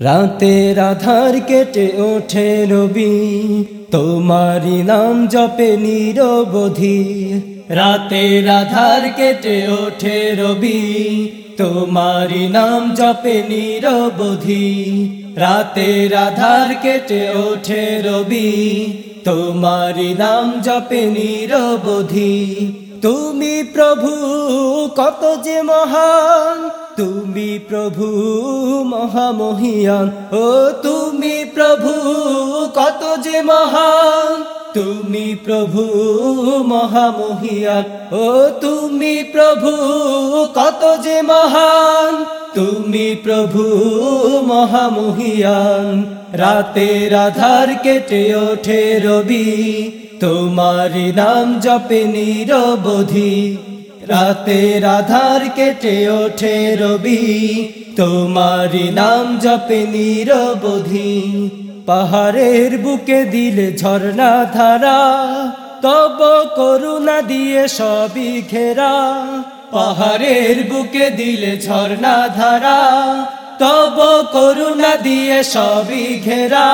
রাতের আধার কেটে ওঠে রবি। তোমারি নাম জপে নিরবধি। রাতের আধার কেটে ওঠে রবি। তোমারি নাম জপে নিরবধি। রাতের আধার কেটে ওঠে রবি। তোমারি নাম জপে নিরবধি। তুমি প্রভু কত যে মহান প্রভু মহামহিয়ান। ও তুমি প্রভু, কত যে মহান। তুমি প্রভু মহামহিয়ান। ও তুমি প্রভু, কত যে মহান। তুমি প্রভু মহামহিয়ান। রাতের আধার কেটে ওঠে রবি। তোমার নাম জপে নিরবধি। রাতের রাধার কেটে ওঠে রবি। তোমারি নাম জপে নিরবধি। পাহাড়ের বুকে দিলে ঝর্ণা ধারা। তব করুণা দিয়ে সবই ঘেরা। পাহাড়ের বুকে দিলে ঝর্ণা ধারা। তব করুণা দিয়ে সবই ঘেরা।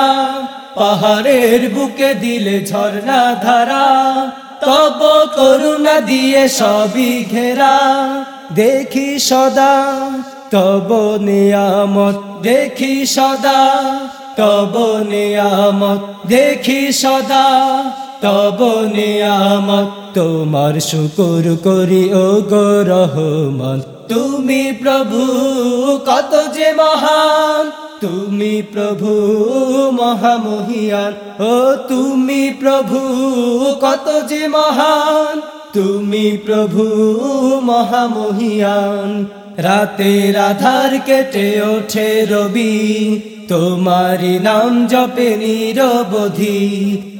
পাহাড়ের বুকে দিলে ঝর্ণা ধারা। তব করুণা দিয়ে সবই ঘেরা। দেখি সদা, তব নিয়ামত। দেখি সদা, তব নিয়ামত। দেখি সদা, তব নিয়ামত। তোমার শুকুর করি ও গো রহমান তুমি প্রভু, কত যে মহান। তুমি প্রভু মহামহিয়ান, ও তুমি প্রভু, কত যে মহান। তুমি প্রভু মহামহিয়ান, রাতের আধার কেটে ওঠে রবি। তোমারি নাম জপে নিরবধি,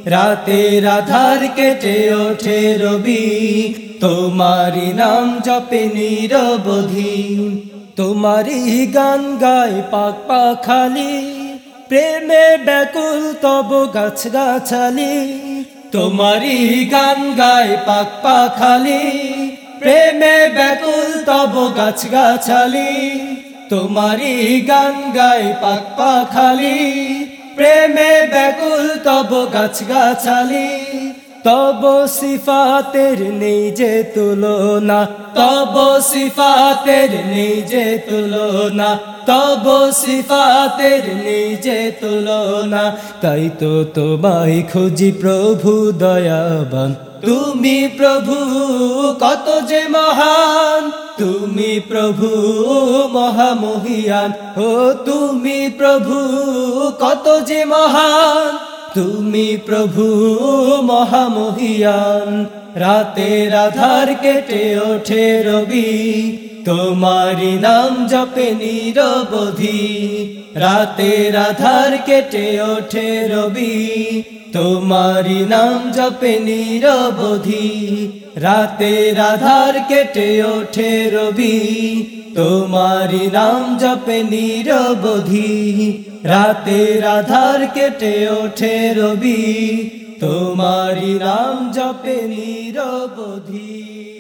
রাতের আধার কেটে ওঠে রবি। তোমারি নাম জপে নিরবধি তোমারি গান গায় পাক পাখালি। প্রেমে ব্যাকুল তব গাছ গাছালি তোমারি গান গায় পাক পাখালি। প্রেমে ব্যাকুল তব গাছ গাছালি তোমারি গান গায় পাক পাখালি। প্রেমে ব্যাকুল তব গাছ গাছালি তব সিফাতের নেই যে তুলনা, তব সিফাতের নেই যে তুলনা, তব সিফাতের নেই যে তুলনা। তাই তো তোমায় খুঁজি প্রভু দয়াবান। তুমি প্রভু কত যে মহান, তুমি প্রভু মহামহিয়ান। ও তুমি প্রভু কত যে মহান। তুমি প্রভু মহামহিয়ান। রাতের আধার কেটে ওঠে রবি। তোমারি নাম জপে নিরবধি। রাতের আধার কেটে ওঠে রবি। তোমারি নাম জপে নিরবধি। রাতের আধার কেটে ওঠে রবি। তোমারি নাম জপে নিরবধি। রাতের আধার কেটে ওঠে রবি। তোমারি নাম জপে নিরবধি।